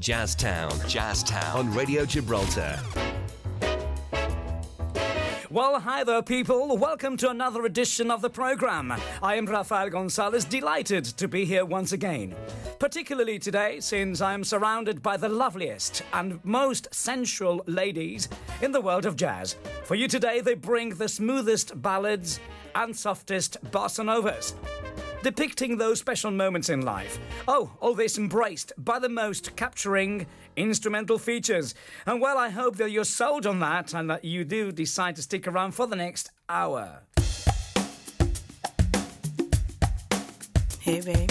Jazztown. Jazztown. On Radio Gibraltar. Well, hi there, people. Welcome to another edition of the program. I am Rafael Gonzalez, delighted to be here once again. Particularly today, since I am surrounded by the loveliest and most sensual ladies in the world of jazz. For you today, they bring the smoothest ballads and softest bossa novas depicting those special moments in life. Oh, all this embraced by the most capturing instrumental features. And well, I hope that you're sold on that and that you do decide to stick around for the next hour. Hey, babe.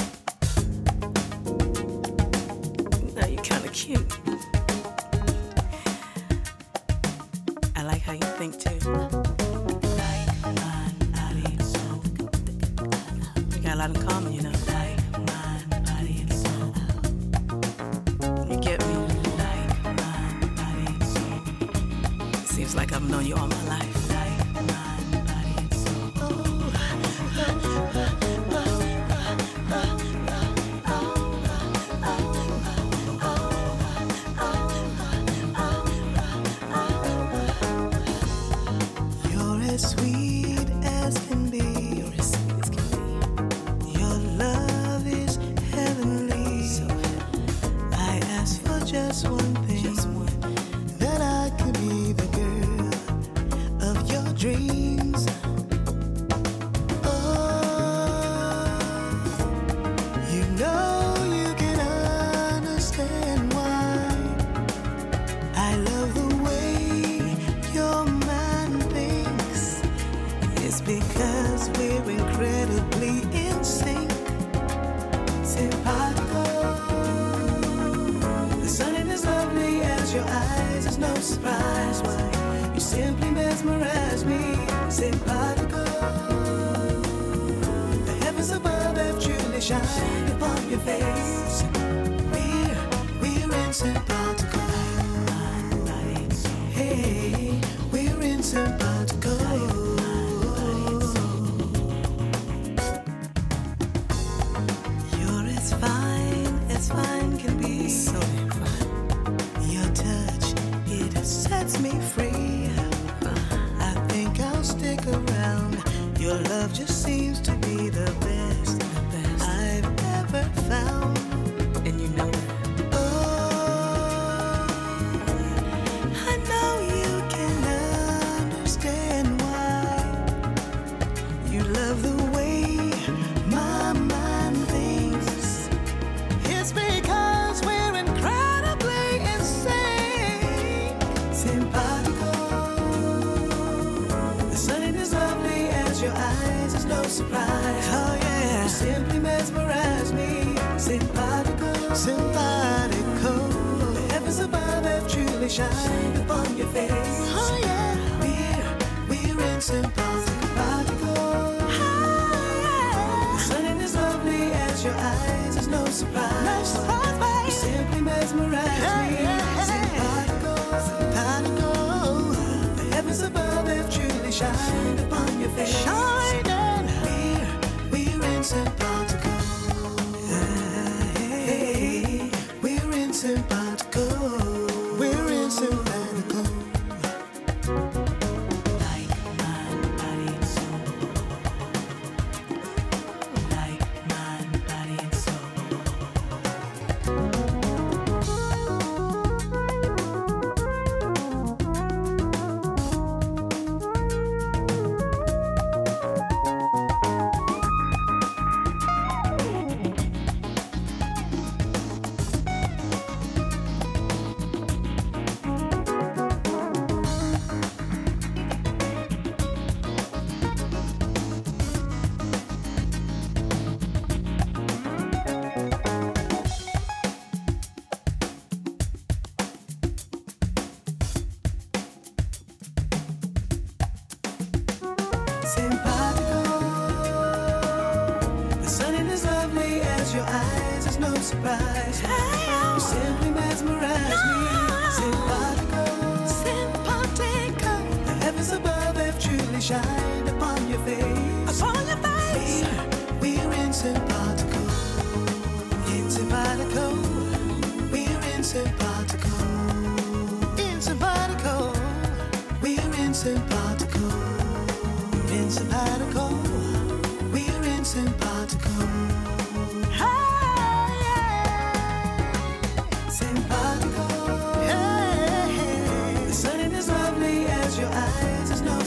Now you're kind of cute. I like how you think too. Lot in common, you know. Like body, and soul. You get me? Like mind, body, and soul. It seems like I've known you all my life. Simpatico.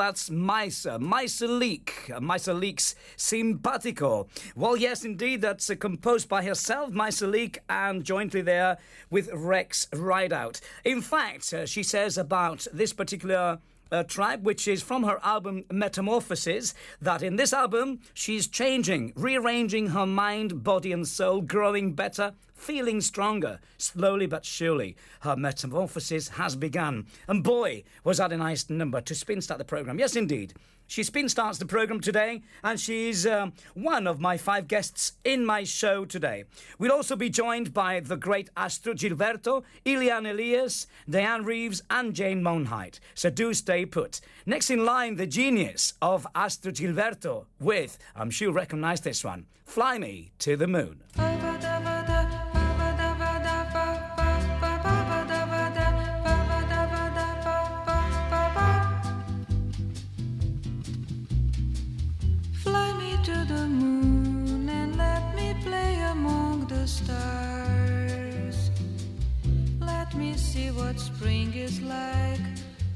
that's Maysa, Maysa Leak, Maysa Leak's Simpatico. Well, yes, indeed, that's uh, composed by herself, Maysa Leak, and jointly there with Rex Rideout. In fact, uh, she says about this particular uh, track, which is from her album Metamorphosis, that in this album she's changing, rearranging her mind, body, and soul, growing better, feeling stronger. Slowly but surely, her metamorphosis has begun. And boy, was that a nice number to spin start the program. Yes, indeed. She spin starts the program today, and she's um, one of my five guests in my show today. We'll also be joined by the great Astrud Gilberto, Eliane Elias, Dianne Reeves, and Jane Monheit. So do stay put. Next in line, the genius of Astrud Gilberto with, I'm sure you'll recognize this one, Fly Me to the Moon. What spring is like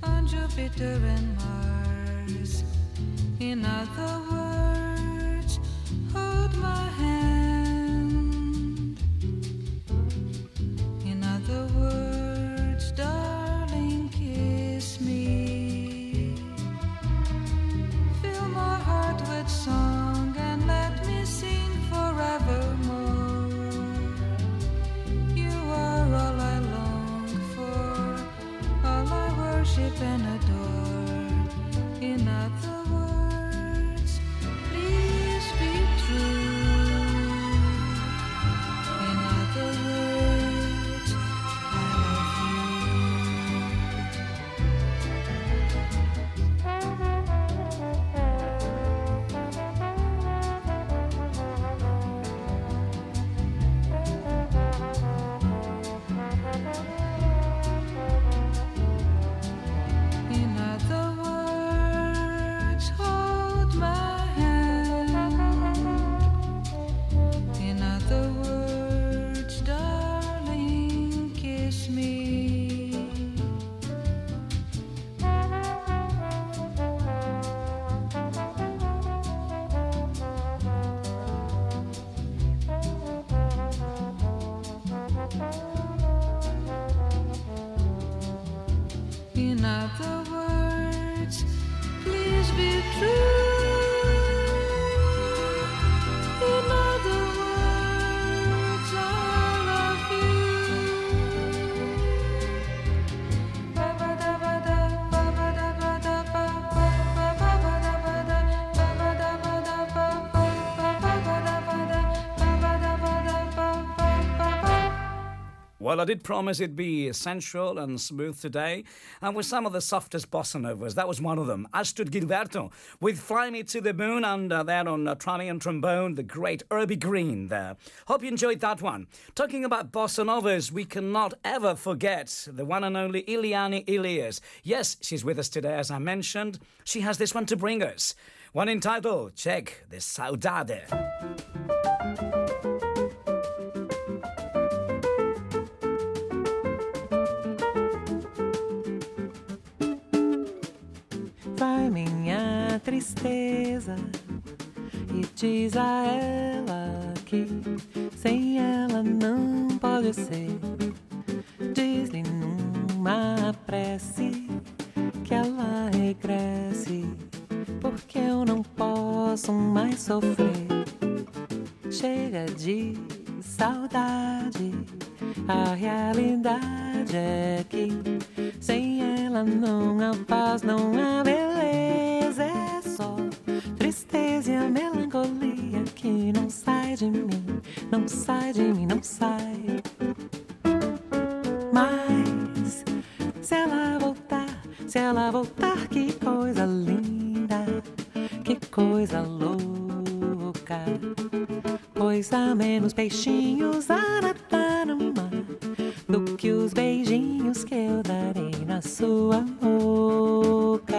on Jupiter and Mars. In other words, hold my hand. Well, I did promise it'd be sensual and smooth today, and with some of the softest bossa novas. That was one of them. Astrud Gilberto with Fly Me to the Moon, and uh, there on uh, and trombone, the great Urbie Green there. Hope you enjoyed that one. Talking about bossa novas, we cannot ever forget the one and only Eliane Elias. Yes, she's with us today, as I mentioned. She has this one to bring us. One entitled, Chega de Saudade. Tristeza e diz a ela que sem ela não pode ser. Diz-lhe numa prece que ela regresse, porque eu não posso mais sofrer. Chega de saudade. A realidade é que sem ela não há paz, não há beleza. Só tristeza e a melancolia que não sai de mim, não sai de mim, não sai. Mas se ela voltar, se ela voltar, que coisa linda, que coisa louca. Pois há menos peixinhos a nadar no mar do que os beijinhos que eu darei na sua boca.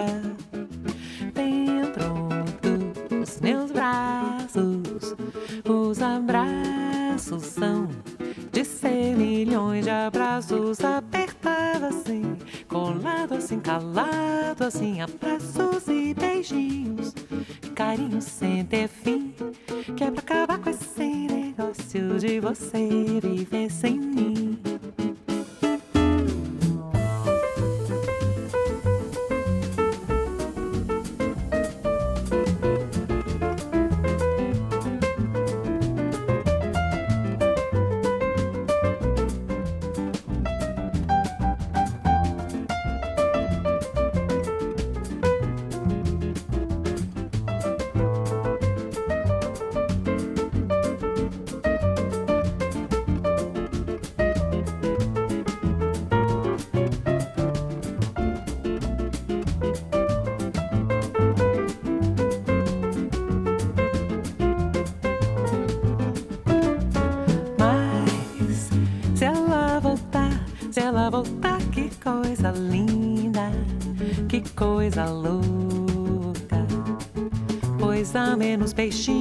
Assim, abraços e beijinhos, carinho sem ter fim, que é pra acabar com esse negócio de você pequenos peixinhos.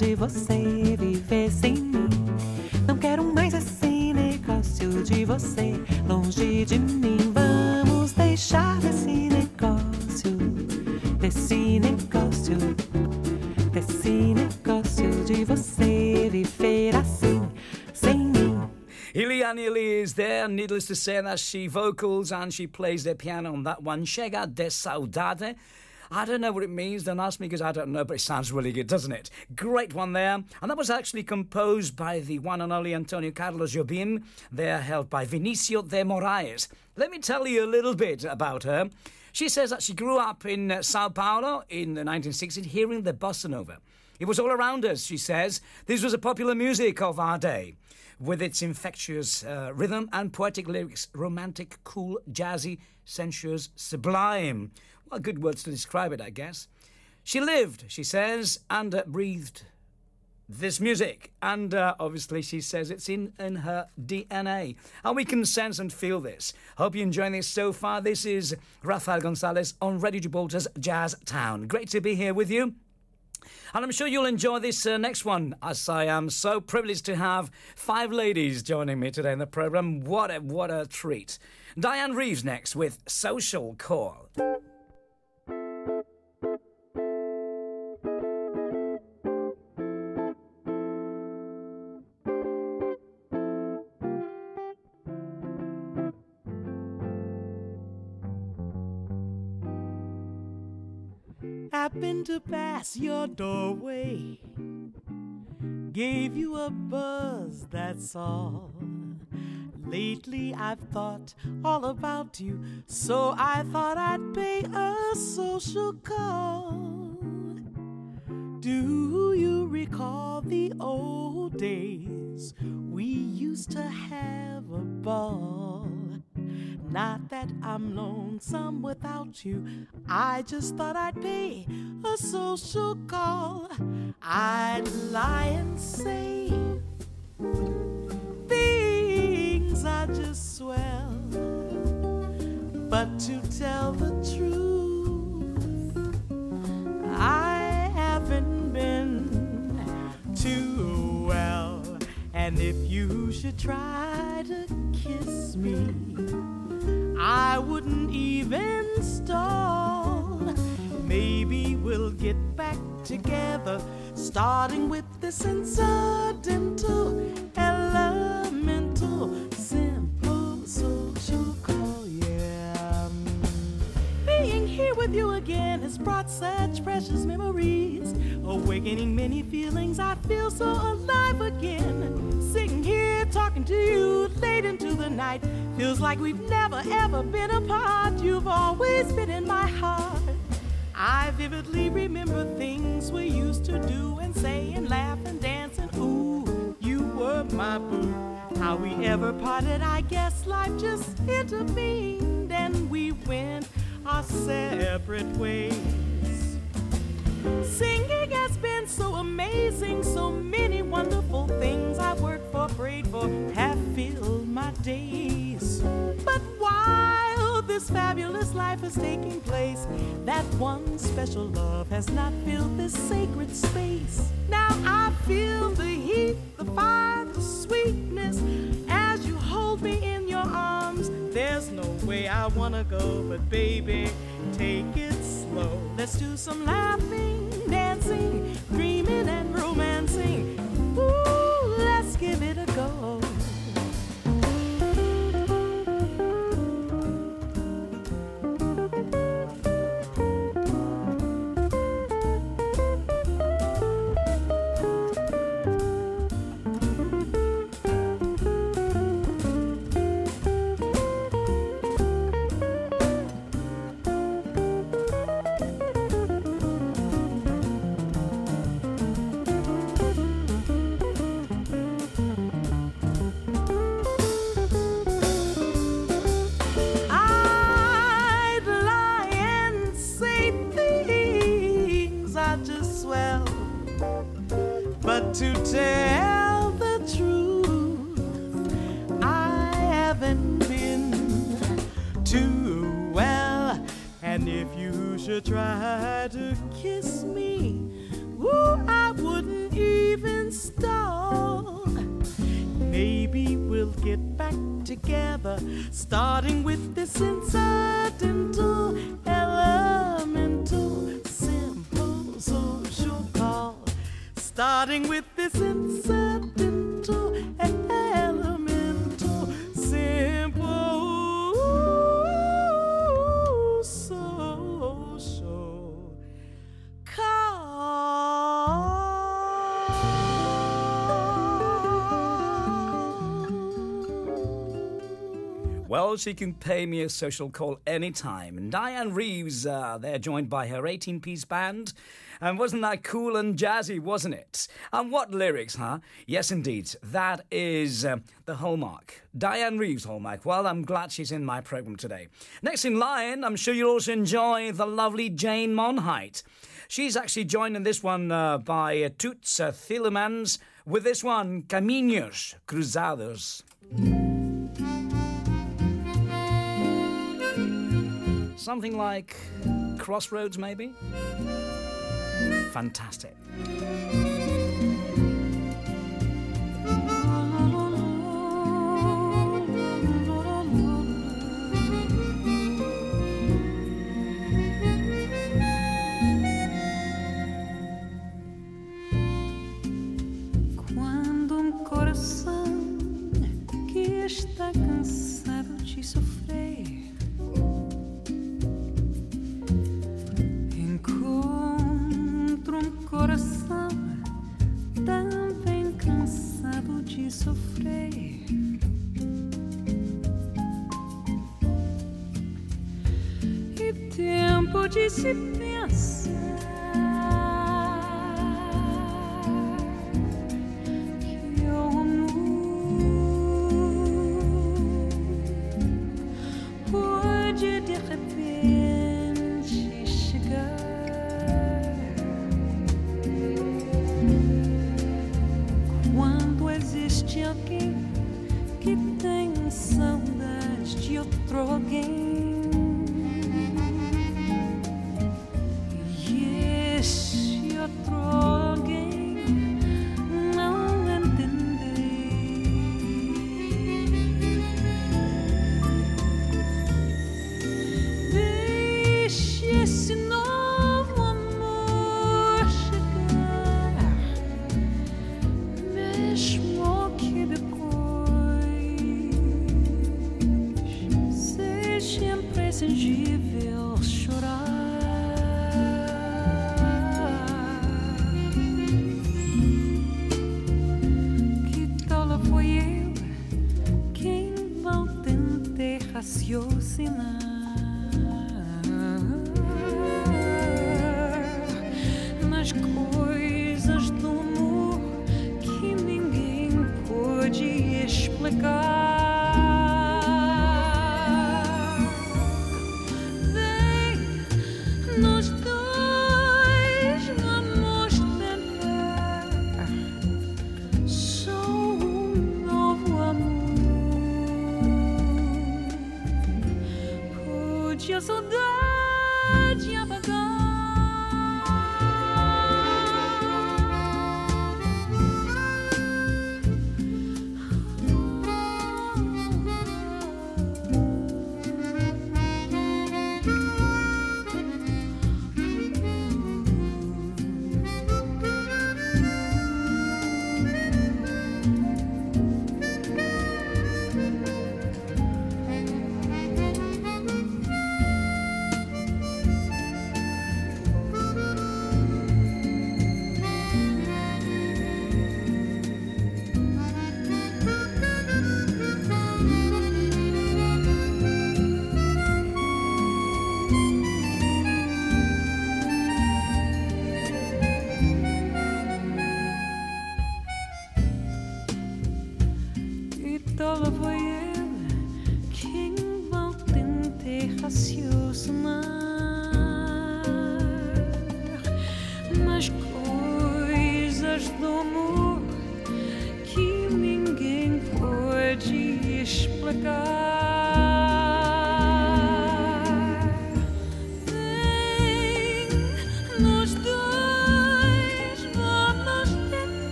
De você viver sem mim. Não quero mais esse negócio de você longe de mim. Vamos deixar desse negócio, desse negócio desse negócio de você viver assim, sem mim. Iliani Lee is there. Needless to say that she vocals and she plays the piano on that one. Chega de Saudade. I don't know what it means. Don't ask me because I don't know, but it sounds really good, doesn't it? Great one there. And that was actually composed by the one and only Antonio Carlos Jobim. They're held by Vinicius de Moraes. Let me tell you a little bit about her. She says that she grew up in uh, Sao Paulo in the 1960s hearing the bossa nova. It was all around us, she says. This was a popular music of our day. With its infectious uh, rhythm and poetic lyrics, romantic, cool, jazzy, sensuous, sublime. Well, good words to describe it, I guess. She lived, she says, and uh, breathed this music. And uh, obviously, she says it's in, in her DNA. And we can sense and feel this. Hope you're enjoying this so far. This is Rafael Gonzalez on Radio Gibraltar's Jazztown. Great to be here with you. And I'm sure you'll enjoy this uh, next one, as I am so privileged to have five ladies joining me today in the program. What a, what a treat. Dianne Reeves next with Social Call. To pass your doorway. Gave you a buzz, that's all. Lately I've thought all about you, so I thought I'd pay a social call. Do you recall the old days? We used to have a ball. Not that I'm lonesome without you. I just thought I'd pay a social call. I'd lie and say things are just swell. But to tell the truth, I haven't been too well. And if you should try to kiss me, I wouldn't even stall. Maybe we'll get back together, starting with this incidental, elemental, simple social call. Yeah. Being here with you again has brought such precious memories, awakening many feelings. I feel so alive again. Sitting here talking to you late into the night feels like we've never ever been apart. You've always been in my heart. I vividly remember things we used to do and say and laugh and dance and ooh, you were my boo. How we ever parted, I guess life just intervened and we went our separate ways. Singing has been so amazing, is taking place, that one special love has not filled this sacred space. Now I feel the heat, the fire, the sweetness as you hold me in your arms. There's no way I wanna go, but baby, take it slow. Let's do some laughing, dancing, dreaming, and She can pay me a social call anytime. And Dianne Reeves, uh, they're joined by her 18 piece band. And wasn't that cool and jazzy, wasn't it? And what lyrics, huh? Yes, indeed. That is um, the hallmark. Dianne Reeves' hallmark. Well, I'm glad she's in my program today. Next in line, I'm sure you'll also enjoy the lovely Jane Monheit. She's actually joined in this one uh, by uh, Toots uh, Thielemans with this one, Caminhos Cruzados. Something like Crossroads, maybe? Fantastic. Um está cansado de sofrer encontra um coração também cansado de sofrer. E tempo de se pensar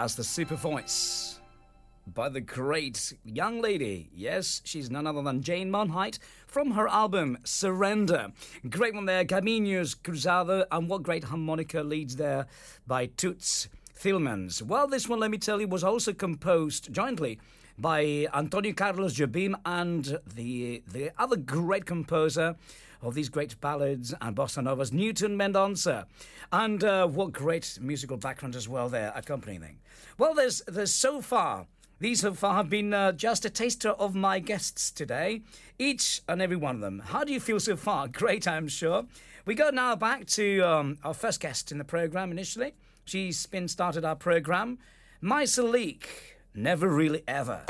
That's the super voice by the great young lady. Yes, she's none other than Jane Monheit from her album Surrender. Great one there, Caminhos Cruzado, and what great harmonica leads there by Toots Thielemans. Well, this one, let me tell you, was also composed jointly by Antonio Carlos Jobim and the the other great composer of these great ballads and bossa novas, Newton Mendonça. And uh, what great musical background as well there accompanying. Well, there's there's so far. These so far have been uh, just a taster of my guests today, each and every one of them. How do you feel so far? Great, I'm sure. We go now back to um, our first guest in the program initially. She's been started our program, Maysa Leak, Never Really Ever.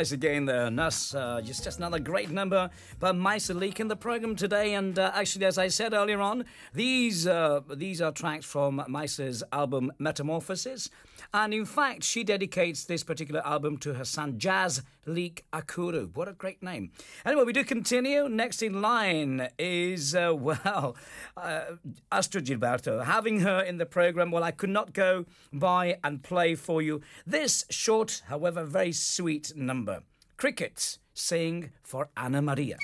Nice again there, Nuss. Uh, just, just another great number by Maysa Leak in the program today. And uh, actually, as I said earlier on, these uh, these are tracks from Maysa's album Metamorphosis. And in fact, she dedicates this particular album to her son Jazz Leek Akuru. What a great name. Anyway, we do continue. Next in line is, uh, well, uh, Gilberto. Having her in the program, well, I could not go by and play for you this short, however, very sweet number. Crickets sing for Anna Maria.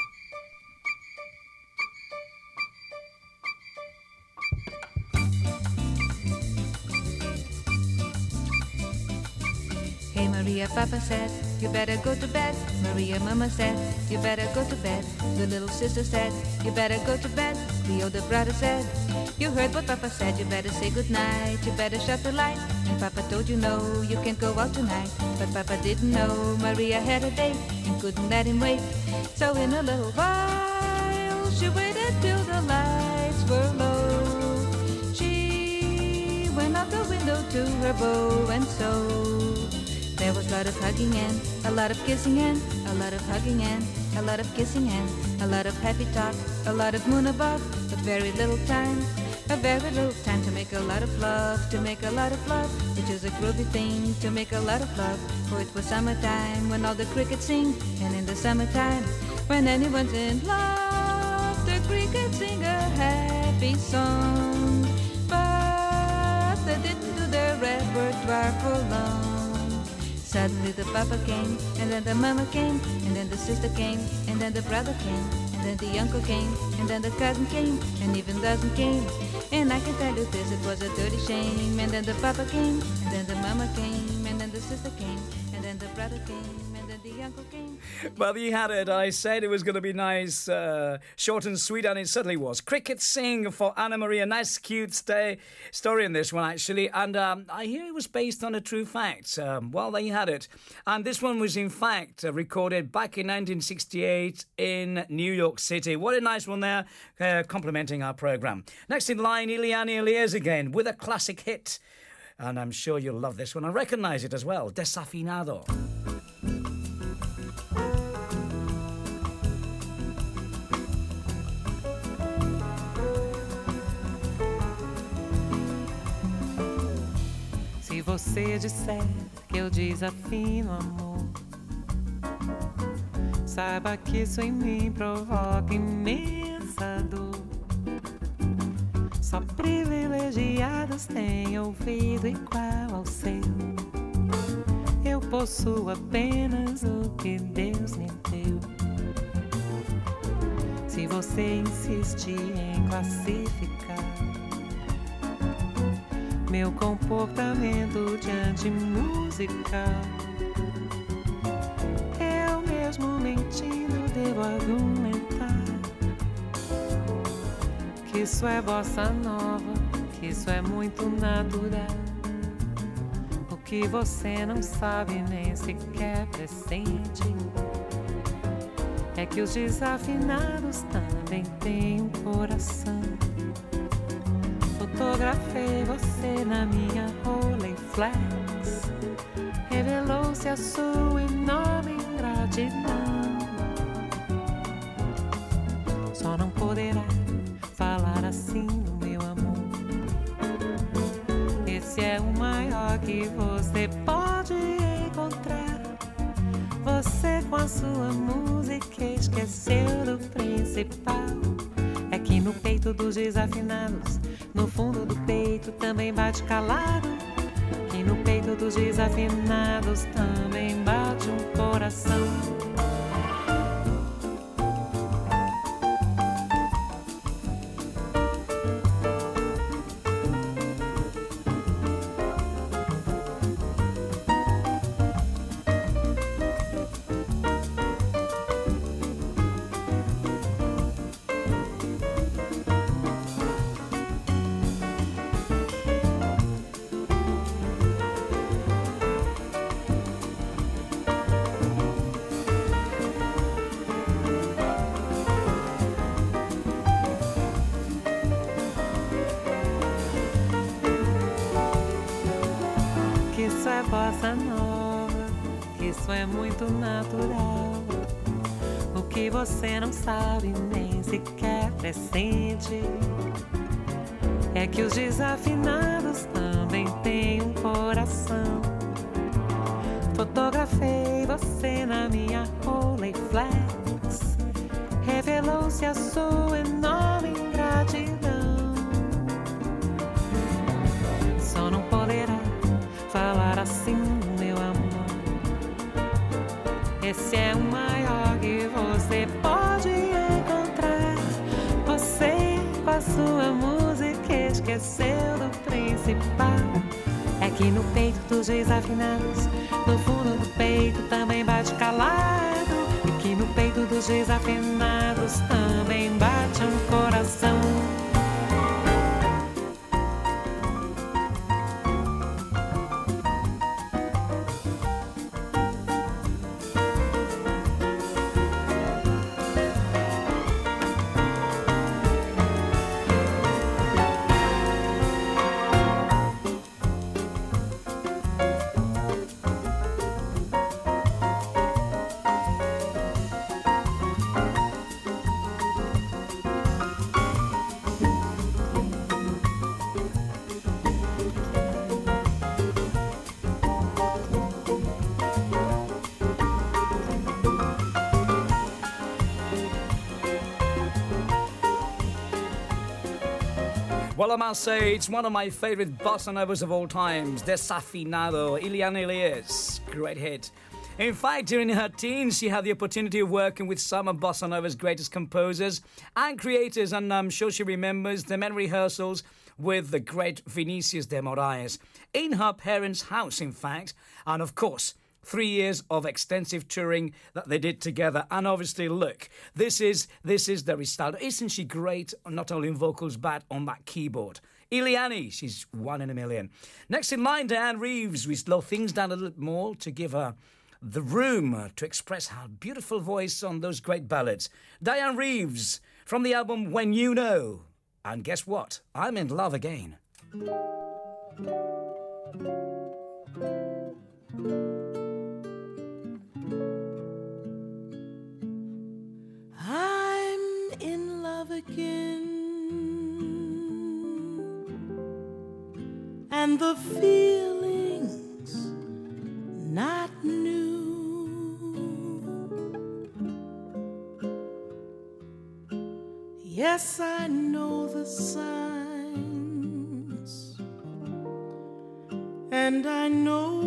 Maria, Papa said, you better go to bed. Maria, Mama said, you better go to bed. The little sister said, you better go to bed. The older brother said, you heard what Papa said, you better say good night. You better shut the light. And Papa told you no, you can't go out tonight. But Papa didn't know Maria had a date and couldn't let him wait. So in a little while, she waited till the lights were low. She went out the window to her bow and so there was a lot of hugging and a lot of kissing and a lot of hugging and a lot of kissing and a lot of happy talk, a lot of moon above, but very little time, a very little time to make a lot of love, to make a lot of love, which is a groovy thing to make a lot of love. For it was summertime when all the crickets sing, and in the summertime when anyone's in love, the crickets sing a happy song. But they didn't do their repertoire for long. Suddenly the papa came, and then the mama came, and then the sister came, and then the brother came, and then the uncle came, and then the cousin came, and even cousin came. And I can tell you this, it was a dirty shame. And then the papa came, and then the mama came, and then the sister came, and then the brother came, uncle. Well, you had it. I said it was going to be nice, uh, short and sweet, and it certainly was. Cricket sing for Anna Maria. Nice, cute stay, story in this one, actually. And um, I hear it was based on a true fact. Um, well, there you had it. And this one was, in fact, uh, recorded back in 1968 in New York City. What a nice one there, uh, complimenting our program. Next in line, Eliane Elias again with a classic hit. And I'm sure you'll love this one. I recognize it as well. Desafinado. Você disser que eu desafino amor, saiba que isso em mim provoca imensa dor. Só privilegiados têm ouvido igual ao seu. Eu possuo apenas o que Deus me deu. Se você insiste em classificar meu comportamento diante música, eu mesmo mentindo devo argumentar que isso é bossa nova, que isso é muito natural. O que você não sabe nem sequer pressente é que os desafinados também têm um coração. Fotografei você na minha Rolleiflex. Revelou-se a sua enorme ingratidão. Só não poderá falar assim, meu amor. Esse é o maior que você pode encontrar. Você com a sua música esqueceu do principal. É que no peito dos desafinados, no fundo do peito também bate calado. Que no peito dos desafinados também bate um coração. Sabe nem sequer pressente desafinados Well, I must say, it's one of my favorite bossa novas of all times, Desafinado, Eliane Elias. Great hit. In fact, during her teens, she had the opportunity of working with some of bossa nova's greatest composers and creators, and I'm sure she remembers the many rehearsals with the great Vinicius de Moraes in her parents' house, in fact, and of course, three years of extensive touring that they did together. And obviously, look, this is this is the restyle. Isn't she great? Not only in vocals, but on that keyboard. Eliane, she's one in a million. Next in line, Dianne Reeves. We slow things down a little more to give her the room to express her beautiful voice on those great ballads. Dianne Reeves from the album When You Know. And guess what? I'm in love again. Again. And the feeling's not new. Yes, I know the signs. And I know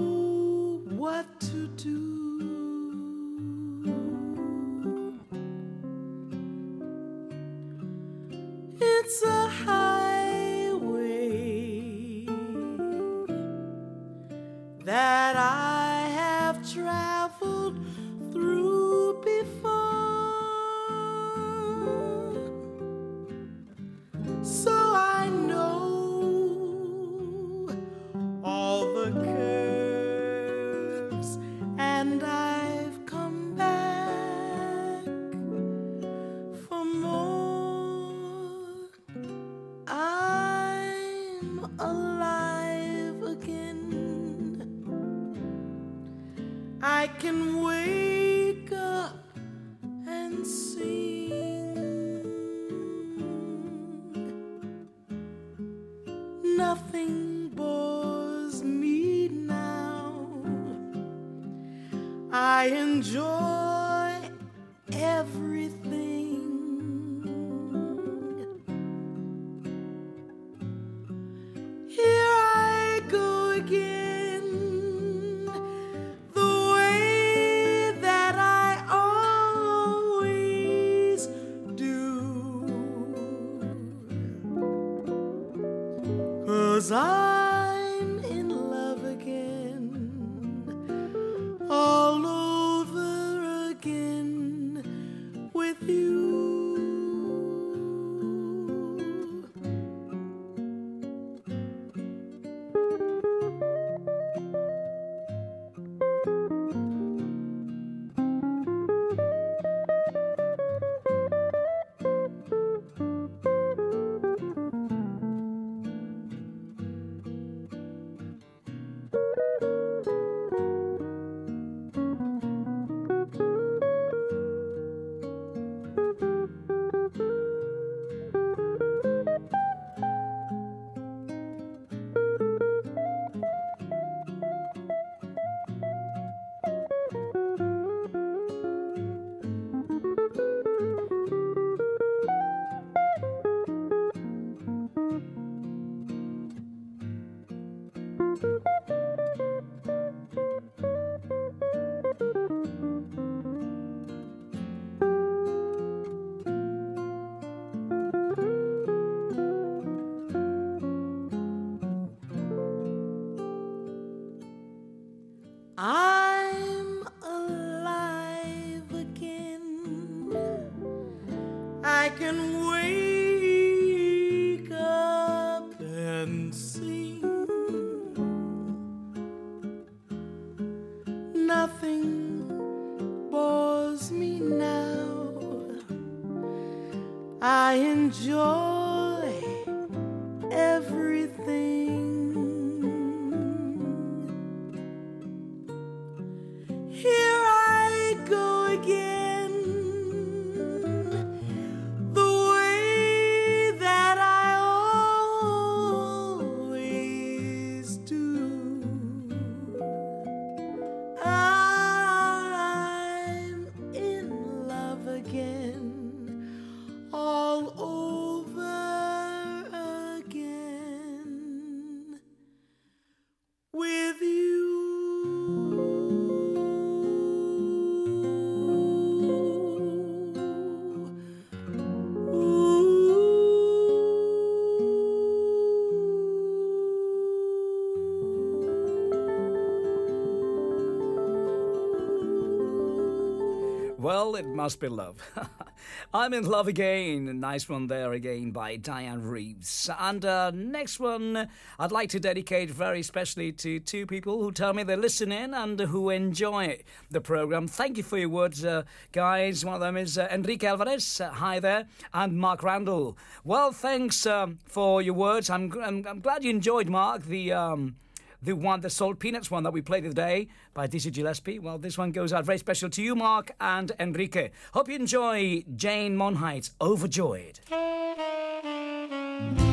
it must be love. I'm in love again. Nice one there again by Dianne Reeves. And uh, next one, I'd like to dedicate very specially to two people who tell me they listen in and who enjoy the program. Thank you for your words, uh, guys. One of them is uh, Enrique Alvarez. Hi there. And Mark Randall. Well, thanks um, for your words. I'm, I'm, I'm glad you enjoyed, Mark, the. Um, the one, the Salt Peanuts one that we played today by Dizzy Gillespie. Well, this one goes out very special to you, Mark and Enrique. Hope you enjoy Jane Monheit's Overjoyed. Overjoyed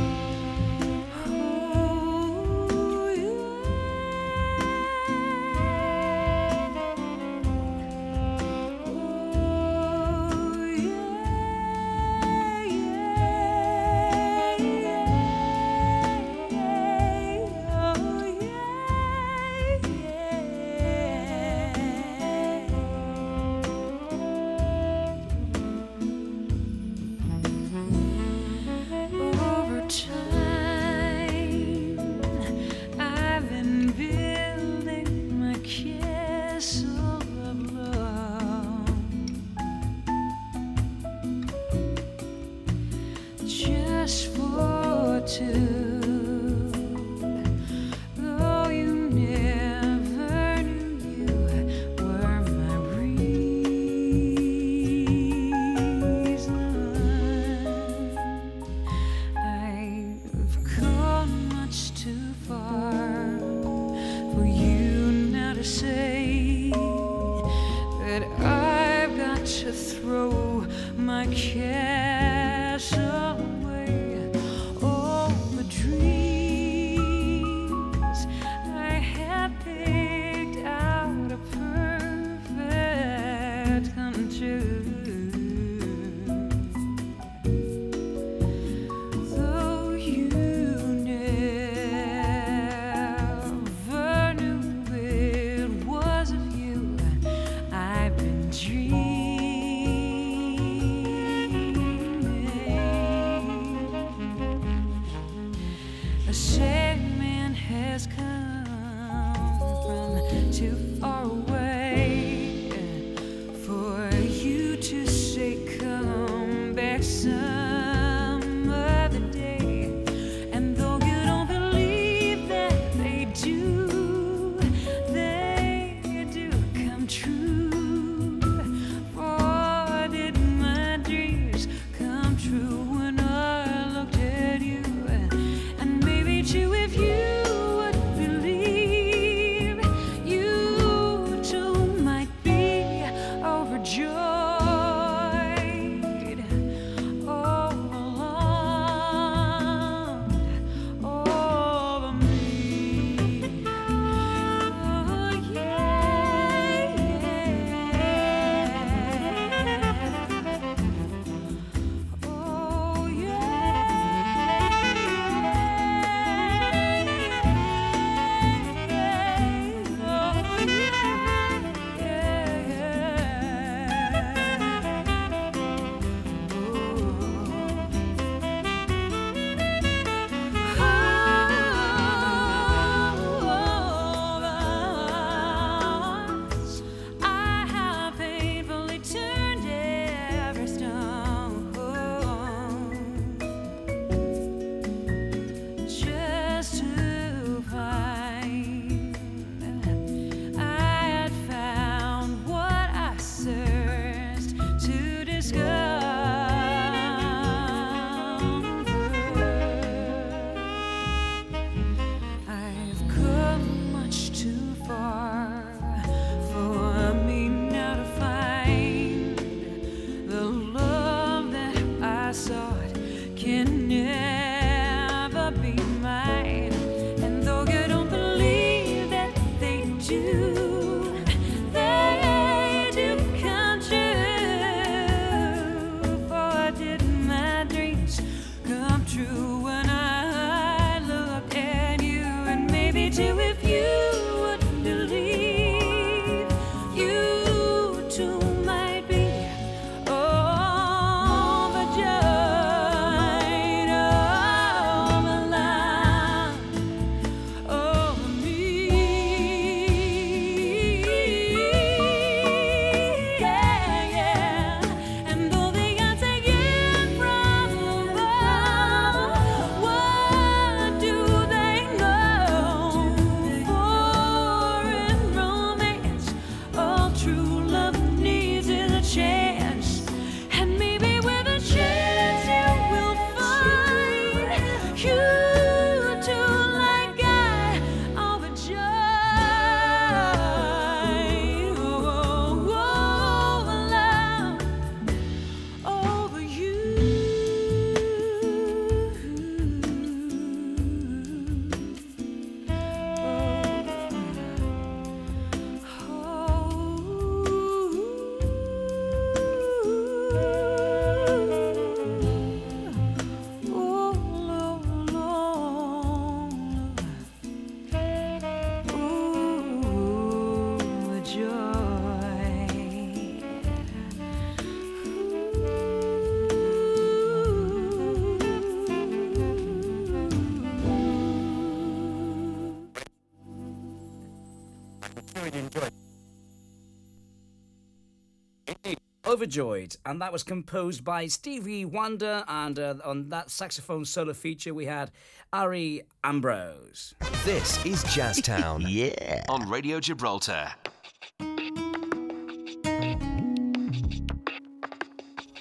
Overjoyed, and that was composed by Stevie Wonder. And uh, on that saxophone solo feature, we had Ari Ambrose. This is Jazztown. yeah. On Radio Gibraltar.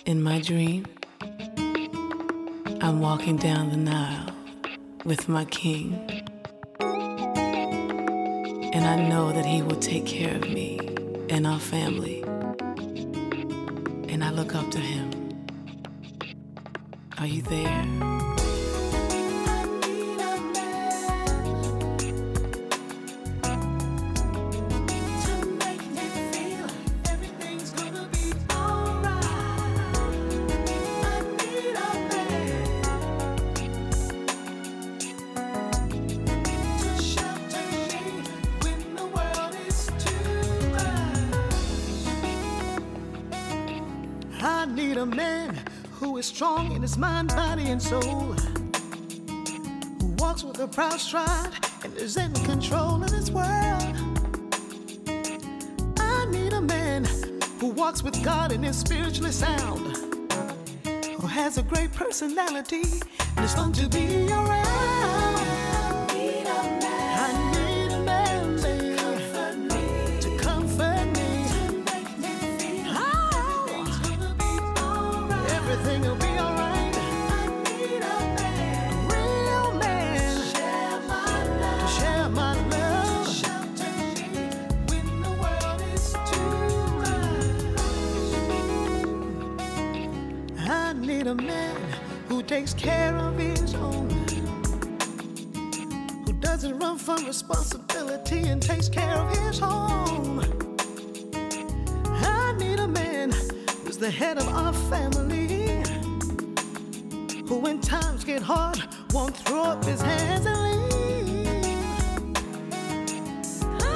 In my dream, I'm walking down the Nile with my king. And I know that he will take care of me and our family. And I look up to him. Are you there? Mind, body, and soul. Who walks with a proud stride and is in control of this world. I need a man who walks with God and is spiritually sound. Who has a great personality and is fun to be around. Care of his own. Who doesn't run from responsibility and takes care of his home. I need a man who's the head of our family. Who, when times get hard, won't throw up his hands and leave.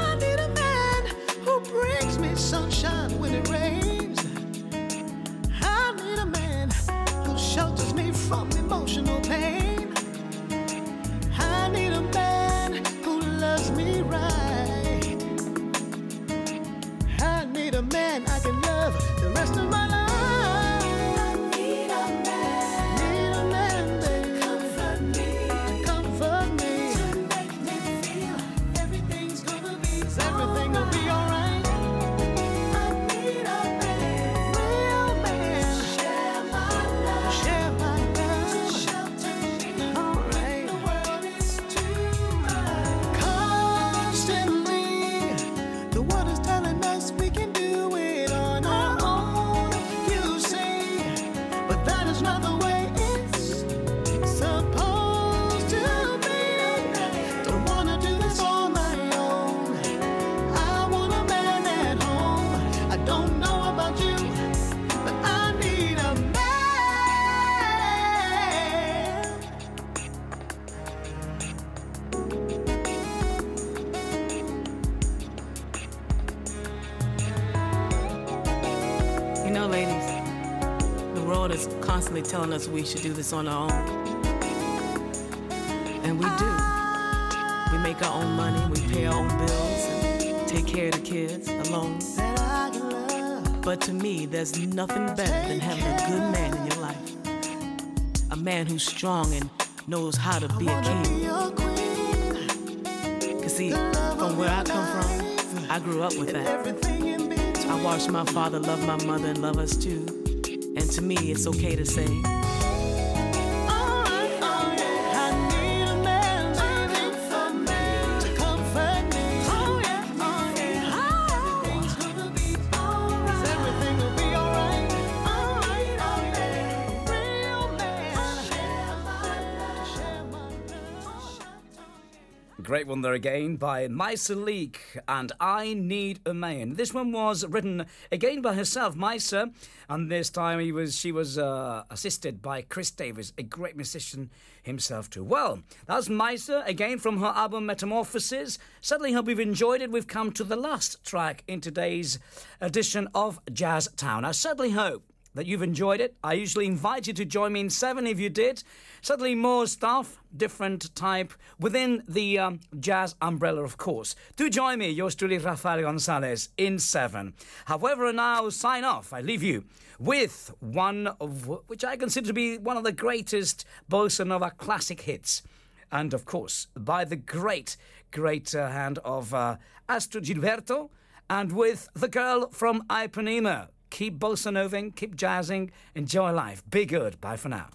I need a man who brings me sunshine emotional pain. Should do this on our own. And we do. We make our own money, we pay our own bills, and take care of the kids alone. But to me, there's nothing better than having a good man in your life. A man who's strong and knows how to be a king. Cause see, from where I come from, I grew up with that. I watched my father love my mother and love us too. And to me, it's okay to say, Great one there again by Maysa Leak and I Need a Man. This one was written again by herself, Maysa, and this time he was she was uh, assisted by Chris Davis, a great musician himself too. Well, that's Maysa again from her album Metamorphosis. Certainly hope you've enjoyed it. We've come to the last track in today's edition of Jazztown. I certainly hope that you've enjoyed it. I usually invite you to join me in seven if you did. Certainly more stuff, different type, within the um, jazz umbrella, of course. Do join me, yours truly, Rafael Gonzalez, in seven. However, now sign off. I leave you with one of which I consider to be one of the greatest bossa nova classic hits. And of course, by the great, great uh, hand of uh, Astrud Gilberto, and with the girl from Ipanema, keep bossa noving, keep jazzing, enjoy life. Be good. Bye for now.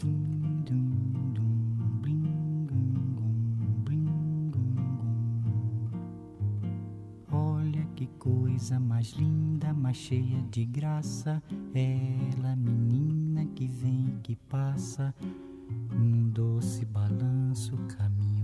Olha que coisa mais linda, mais cheia de graça. Ela, menina que vem e que passa, num doce balanço, caminho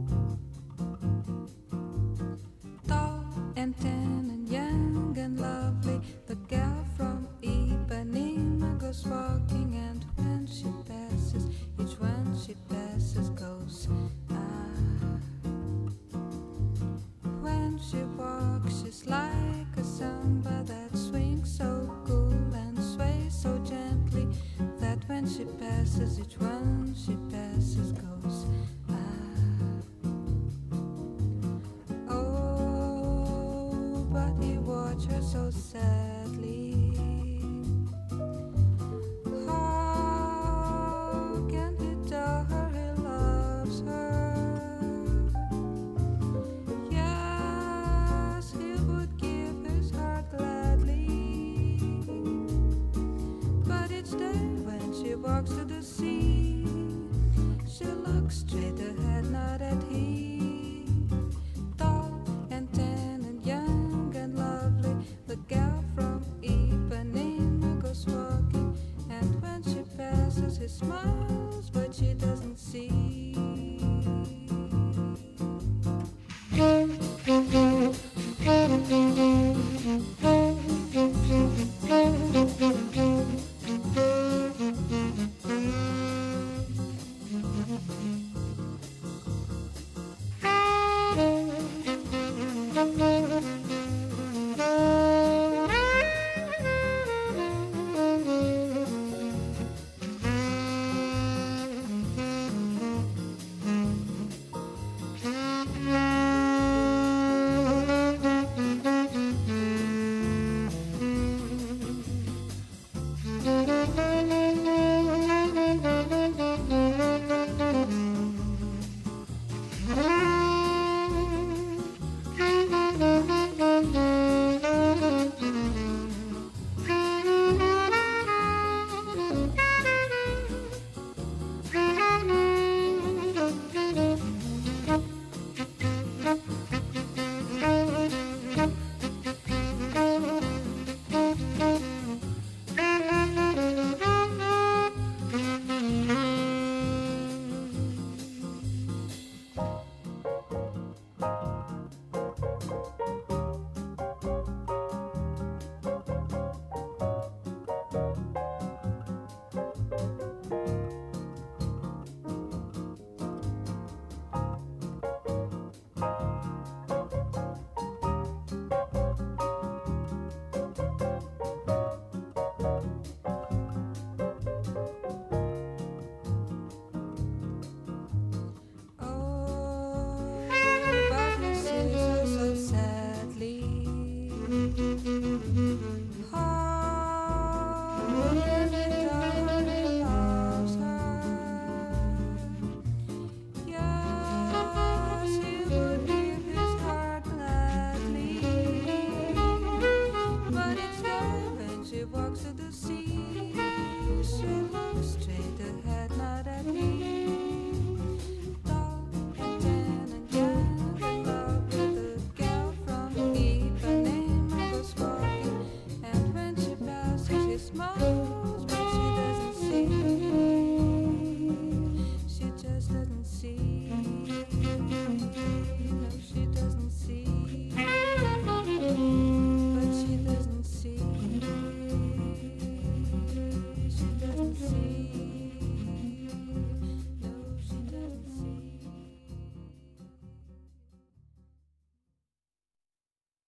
So sadly.